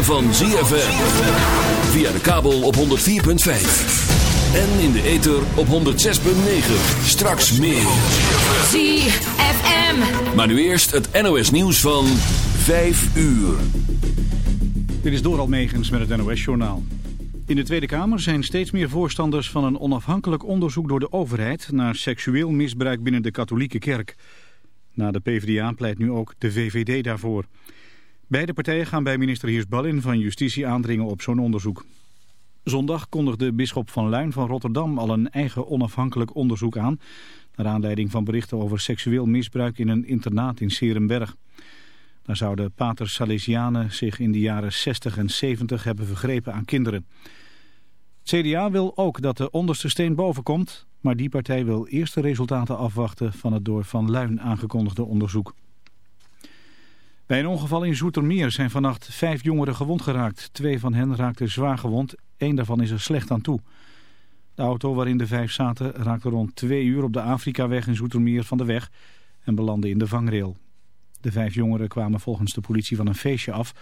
ritme van ZFM. Via de kabel op 104.5. En in de ether op 106.9. Straks meer. ZFM. Maar nu eerst het NOS nieuws van 5 uur. Dit is Doral Megens met het NOS-journaal. In de Tweede Kamer zijn steeds meer voorstanders van een onafhankelijk onderzoek door de overheid naar seksueel misbruik binnen de katholieke kerk. Na de PvdA pleit nu ook de VVD daarvoor. Beide partijen gaan bij minister Heersballin van Justitie aandringen op zo'n onderzoek. Zondag kondigde bisschop van Luin van Rotterdam al een eigen onafhankelijk onderzoek aan... naar aanleiding van berichten over seksueel misbruik in een internaat in Serenberg. Daar zouden paters Salesianen zich in de jaren 60 en 70 hebben vergrepen aan kinderen. Het CDA wil ook dat de onderste steen boven komt... maar die partij wil eerst de resultaten afwachten van het door Van Luin aangekondigde onderzoek. Bij een ongeval in Zoetermeer zijn vannacht vijf jongeren gewond geraakt. Twee van hen raakten zwaar gewond, één daarvan is er slecht aan toe. De auto waarin de vijf zaten raakte rond twee uur op de Afrikaweg in Zoetermeer van de weg en belandde in de vangrail. De vijf jongeren kwamen volgens de politie van een feestje af.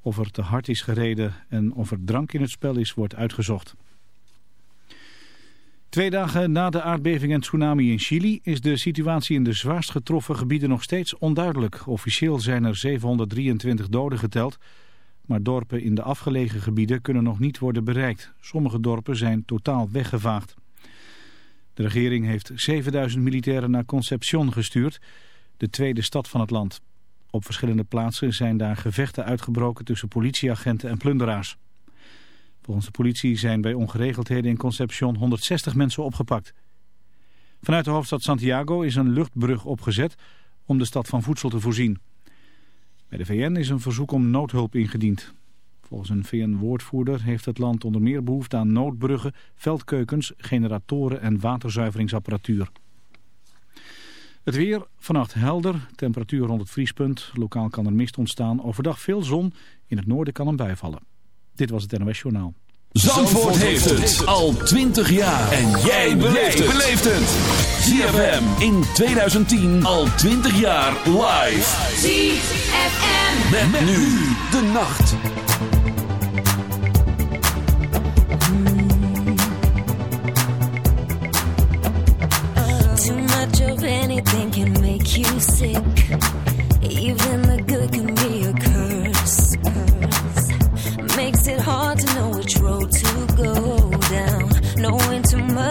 Of er te hard is gereden en of er drank in het spel is, wordt uitgezocht. Twee dagen na de aardbeving en tsunami in Chili is de situatie in de zwaarst getroffen gebieden nog steeds onduidelijk. Officieel zijn er 723 doden geteld, maar dorpen in de afgelegen gebieden kunnen nog niet worden bereikt. Sommige dorpen zijn totaal weggevaagd. De regering heeft 7000 militairen naar Concepcion gestuurd, de tweede stad van het land. Op verschillende plaatsen zijn daar gevechten uitgebroken tussen politieagenten en plunderaars. Volgens de politie zijn bij ongeregeldheden in Concepcion 160 mensen opgepakt. Vanuit de hoofdstad Santiago is een luchtbrug opgezet om de stad van voedsel te voorzien. Bij de VN is een verzoek om noodhulp ingediend. Volgens een VN-woordvoerder heeft het land onder meer behoefte aan noodbruggen, veldkeukens, generatoren en waterzuiveringsapparatuur. Het weer, vannacht helder, temperatuur rond het vriespunt. Lokaal kan er mist ontstaan. Overdag veel zon, in het noorden kan een bui vallen. Dit was het NOS Journaal. Zandvoort, heeft het al 20 jaar. En jij beleeft het. ZFM in 2010 al 20 jaar live. ZFM. Met, met nu de nacht. Too much of anything can make you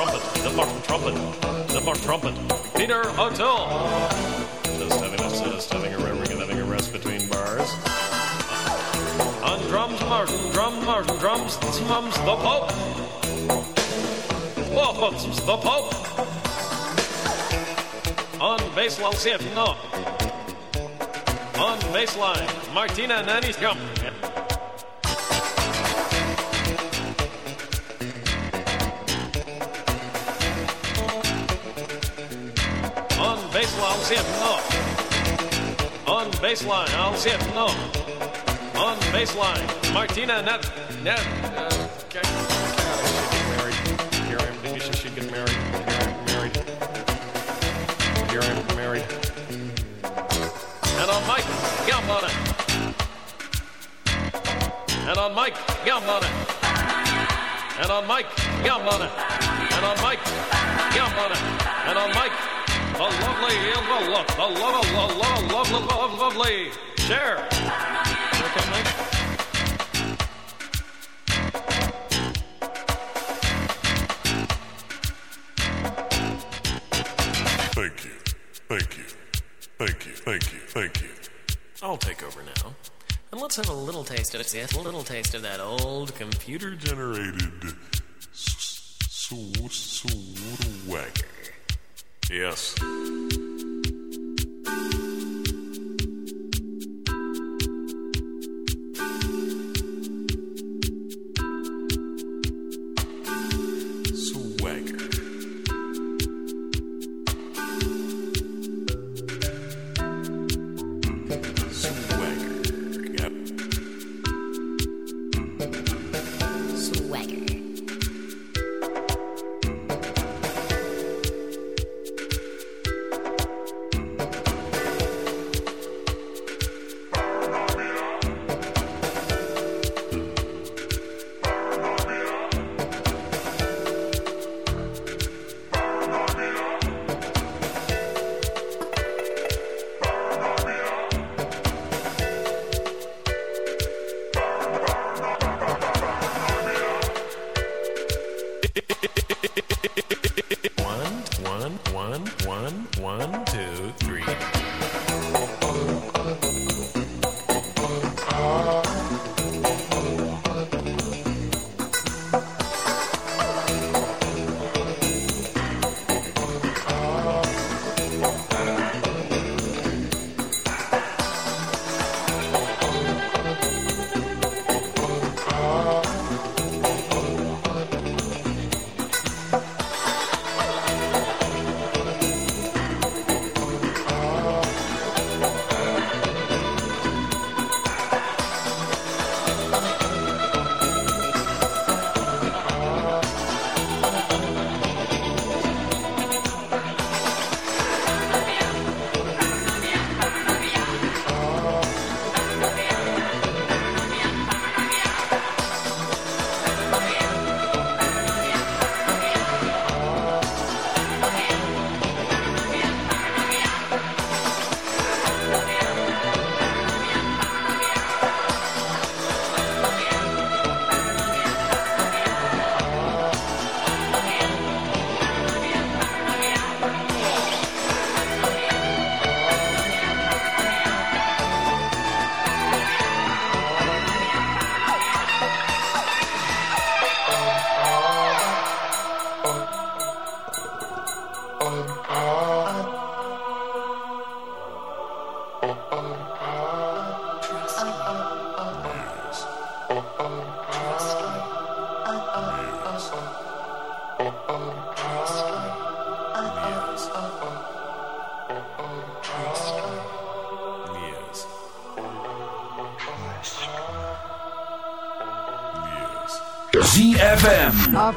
Trumpet, the bottom trumpet, the bottom trumpet, Peter O'Toole. Just having a just having a re- having a rest between bars. On drums, Martin, drum, Martin, drums, drums, the Pope. Whoa, the Pope. On bass, I'll see if no. On baseline, Martina Nani's come. It no. On baseline, I'll see no. On baseline, Martina Net. Net. Uh. Maybe she get married. Here I am married. And on Mike, Gum on it. And on Mike, Gum on it. And on Mike, Gum on it. And on Mike, Gum on it. And on Mike, the lovely, the love, the love, the love, love, love, love, lovely, share. Here come Mike. Thank you. Thank you. Thank you. Thank you. Thank you. I'll take over now. And let's have a little taste of it. A little taste of that old computer. Generated s- s- swagger. Yes.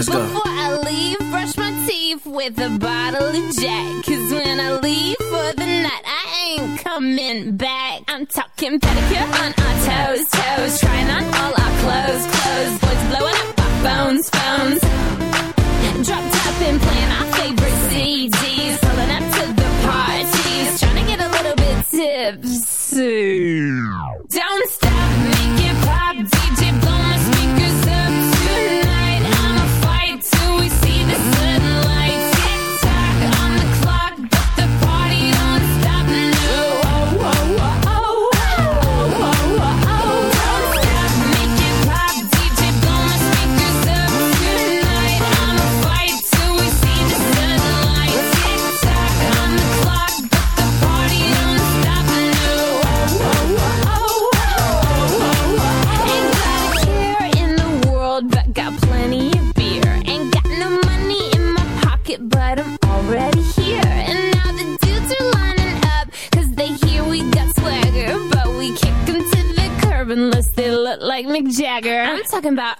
Let's go. talking about